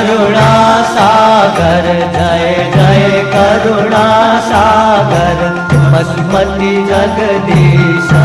करुणा सागर जय जय करुणा सागर बस्म जगदिशा।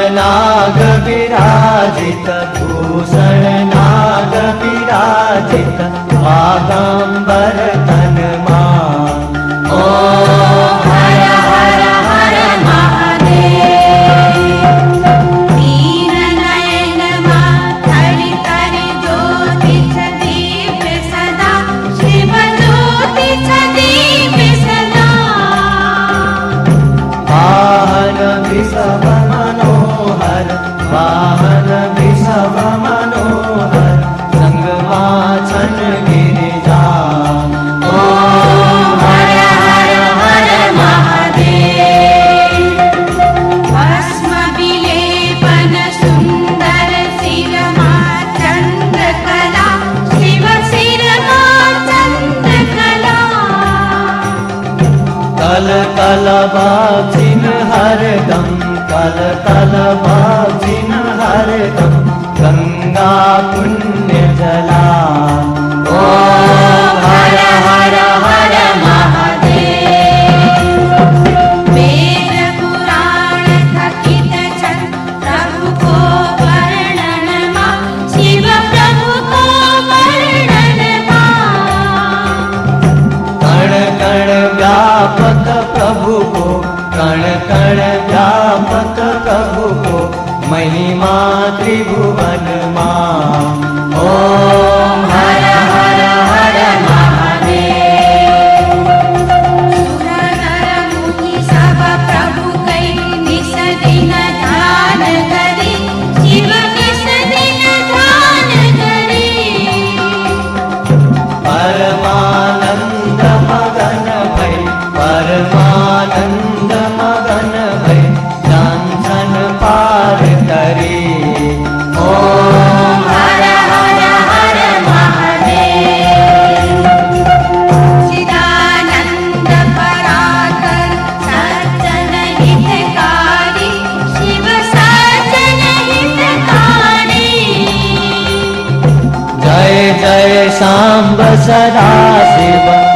विराजितगविराजितवार्तन कल कल बाजिन हरदम कल कल बाजिन हरदम गंगा पुण्य जला प्रभुको महिमा त्रिभुवन महिमात्रिभुवनमा जय साम्ब सदा शिव।